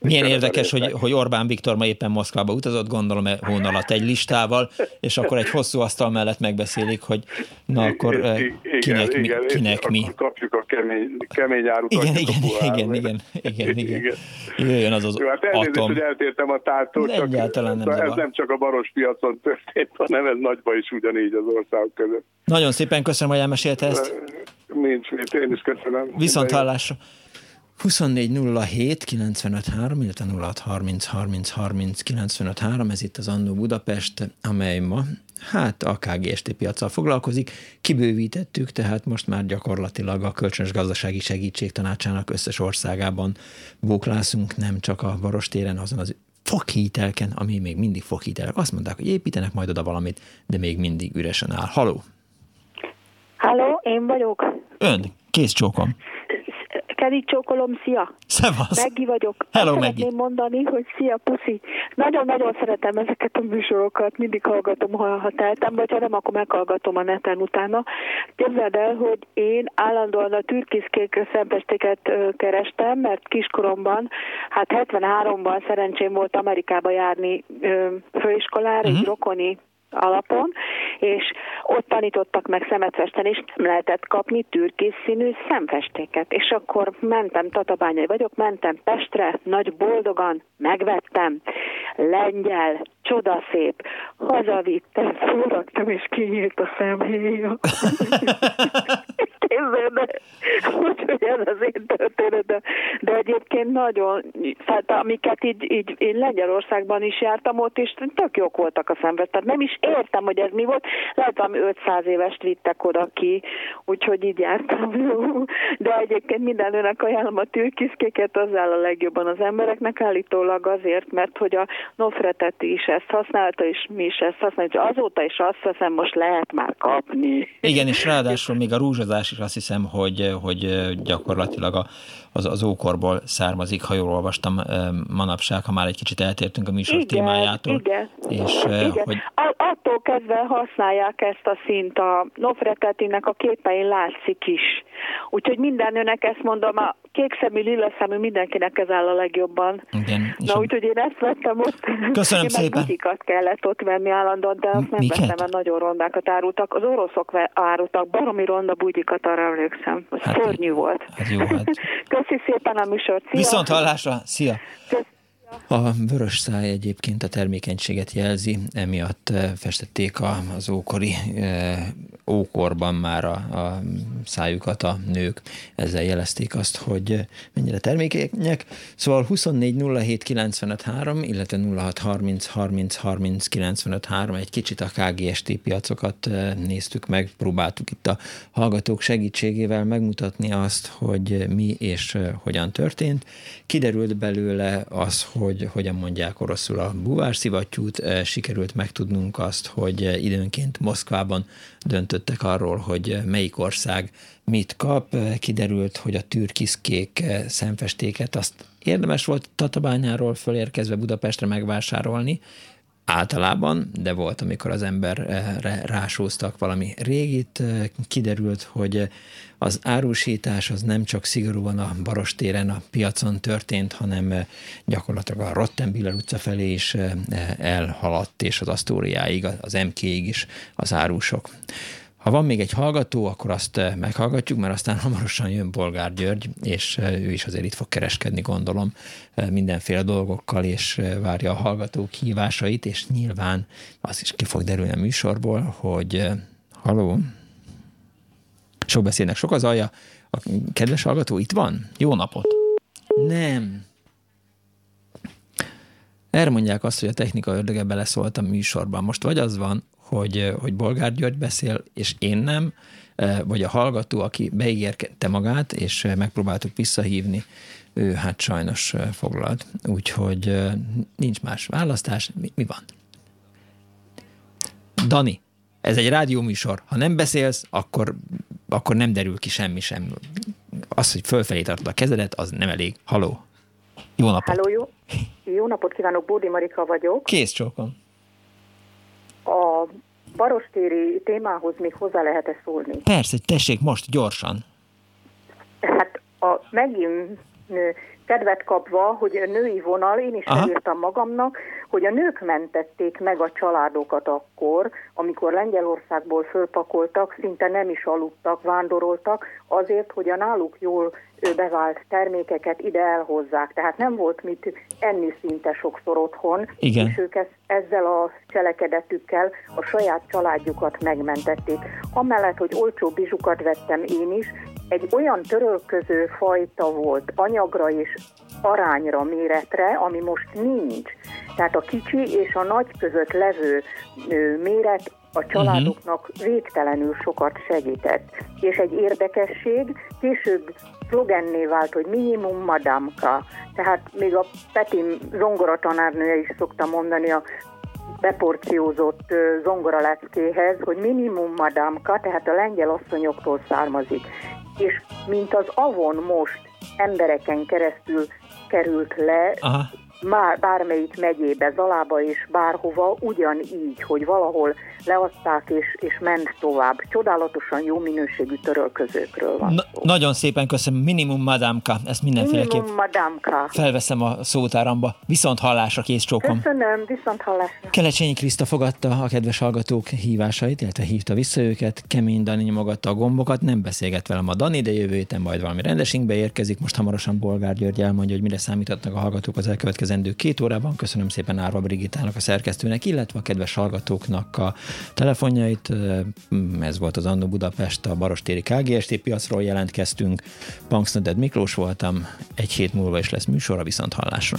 Milyen érdekes, hogy, hogy Orbán Viktor ma éppen Moszkvába utazott, gondolom e hón alatt egy listával, és akkor egy hosszú asztal mellett megbeszélik, hogy na akkor igen, kinek, igen, mi, kinek mi. Kapjuk a kemény, kemény árut. Igen, igen, igen, igen, igen, igen, igen. Jöjjön az az Jó, hát atom. hogy eltértem a tártól, csak Egyáltalán nem ez nem csak a baros piacon történt, hanem ez nagyban is ugyanígy az országok között. Nagyon szépen köszönöm, hogy elmesélte ezt. Nincs mit, én is köszönöm. Viszont hallásra. 24 953, illetve 06 30 30 30 95 3, ez itt az Annó Budapest, amely ma hát a KGST piacsal foglalkozik. Kibővítettük, tehát most már gyakorlatilag a kölcsönös gazdasági segítség tanácsának összes országában bóklászunk, nem csak a Barostéren, azon az fokhítelken, ami még mindig fokhítelek. Azt mondták, hogy építenek majd oda valamit, de még mindig üresen áll. Haló! Halló, én vagyok. Ön, kész csókom. Kedi csókolom, szia! Szevasz! Meggi vagyok. Hello, Azt szeretném mondani, hogy szia, puszi! Nagyon-nagyon szeretem ezeket a műsorokat, mindig hallgatom, ha, ha teltem, vagy ha nem, akkor meghallgatom a neten utána. Képzeld el, hogy én állandóan a türkiszkék szempestéket kerestem, mert kiskoromban, hát 73-ban szerencsém volt Amerikába járni ö, főiskolára, uh-huh. egy mhm. rokoni alapon, és ott tanítottak meg szemet festeni, és nem lehetett kapni türkész színű szemfestéket. És akkor mentem, Tatabányai vagyok, mentem Pestre, nagy boldogan, megvettem, lengyel, csodaszép, hazavittem, forraktam, és kinyílt a szemhéja. *laughs* Képzeld úgyhogy ez az én történetem. De egyébként nagyon, tehát amiket így, így én Lengyelországban is jártam, ott is tök jók voltak a szemben. Tehát nem is értem, hogy ez mi volt. Lehet, ami 500 évest vittek oda ki, úgyhogy így jártam. De egyébként mindenőnek ajánlom a tűkiszkéket, az áll a legjobban az embereknek állítólag azért, mert hogy a Nofretet is ezt használta, és mi is ezt használjuk. Azóta is azt hiszem, most lehet már kapni. Igen, és ráadásul még a rúzsazás is azt hiszem, hogy, hogy gyakorlatilag a, az, az ókorból származik, ha jól olvastam manapság, ha már egy kicsit eltértünk a műsor igen, témájától. Igen, és, igen. Hogy... Attól kezdve használják ezt a szint, a Nofretetinek a képein látszik is. Úgyhogy minden nőnek ezt mondom, a kékszemű, lillaszemű mindenkinek ez áll a legjobban. Igen. Na úgyhogy én ezt vettem ott. Köszönöm én szépen. Bugyikat kellett ott venni állandóan, de azt nem Miket? vettem, mert nagyon rondákat árultak. Az oroszok árultak, baromi ronda bugyikat, arra emlékszem. Az hát, szörnyű volt. Hát jó, hát. *laughs* Köszi szépen a műsort. Szia. Viszont hallásra. Szia. Kösz. A vörös száj egyébként a termékenységet jelzi, emiatt eh, festették az ókori eh, ókorban már a, a szájukat a nők, ezzel jelezték azt, hogy mennyire termékenyek. Szóval 24 07 95 3, illetve 06 30 30 30 95 3, egy kicsit a KGST piacokat eh, néztük meg, próbáltuk itt a hallgatók segítségével megmutatni azt, hogy mi és hogyan történt. Kiderült belőle az, hogy hogyan mondják oroszul a buvár-szivattyút, sikerült megtudnunk azt, hogy időnként Moszkvában döntöttek arról, hogy melyik ország mit kap. Kiderült, hogy a türkiszkék szemfestéket azt érdemes volt Tatabányáról fölérkezve Budapestre megvásárolni, általában, de volt, amikor az emberre rásóztak valami régit, kiderült, hogy az árusítás az nem csak szigorúan a Barostéren, a piacon történt, hanem gyakorlatilag a Rottenbiller utca felé is elhaladt, és az Asztóriáig, az MK-ig is az árusok. Ha van még egy hallgató, akkor azt eh, meghallgatjuk, mert aztán hamarosan jön Bolgár György, és eh, ő is azért itt fog kereskedni, gondolom, eh, mindenféle dolgokkal, és várja a hallgatók hívásait, és nyilván az is ki fog derülni a műsorból, hogy haló, sok beszélnek, sok az alja, a kedves hallgató itt van? Jó napot! Nem. Erre mondják azt, hogy a technika ördöge beleszólt a műsorban. Most vagy az van, hogy, hogy Bolgár György beszél, és én nem, vagy a hallgató, aki beígérte magát, és megpróbáltuk visszahívni, ő hát sajnos foglalt. Úgyhogy nincs más választás. Mi, mi van? Dani, ez egy rádióműsor. Ha nem beszélsz, akkor, akkor nem derül ki semmi sem. Az, hogy fölfelé tartod a kezedet, az nem elég. Haló. Jó napot. Halló, jó, jó napot kívánok, Bódi Marika vagyok. Kész csókom a barostéri témához még hozzá lehet-e szólni? Persze, tessék most, gyorsan. Hát a, megint kedvet kapva, hogy a női vonal, én is Aha. elírtam magamnak, hogy a nők mentették meg a családokat akkor, amikor Lengyelországból fölpakoltak, szinte nem is aludtak, vándoroltak, azért, hogy a náluk jól bevált termékeket ide elhozzák. Tehát nem volt mit enni szinte sokszor otthon, Igen. és ők ezt, ezzel a cselekedetükkel a saját családjukat megmentették. Amellett, hogy olcsó bizsukat vettem én is, egy olyan törölköző fajta volt anyagra és arányra, méretre, ami most nincs. Tehát a kicsi és a nagy között levő méret a családoknak uh-huh. végtelenül sokat segített. És egy érdekesség, később szlogenné vált, hogy minimum madamka. Tehát még a Peti zongoratanárnője is szokta mondani a beporciózott zongoraleckéhez, hogy minimum madamka, tehát a lengyel asszonyoktól származik. És mint az avon most embereken keresztül került le, Aha. Már bármelyik megyébe, Zalába és bárhova, ugyanígy, hogy valahol leadták és, és ment tovább. Csodálatosan jó minőségű törölközőkről van Na, Nagyon szépen köszönöm. Minimum madamka. Ezt mindenféleképp Minimum madamka. felveszem a szótáramba. Viszont hallásra, kész csókom. Köszönöm, viszont hallásra. Kelecsényi Kriszta fogadta a kedves hallgatók hívásait, illetve hívta vissza őket. Kemény Dani nyomogatta a gombokat, nem beszélget velem a Dani, de jövő héten majd valami rendesinkbe érkezik. Most hamarosan Bolgár György elmondja, hogy mire számíthatnak a hallgatók az elkövetkezendő két órában. Köszönöm szépen Árva Brigitának, a szerkesztőnek, illetve a kedves hallgatóknak a telefonjait. Ez volt az Annó Budapest, a Barostéri KGST piacról jelentkeztünk. Punksnoded Miklós voltam, egy hét múlva is lesz műsor a Viszont hallásra.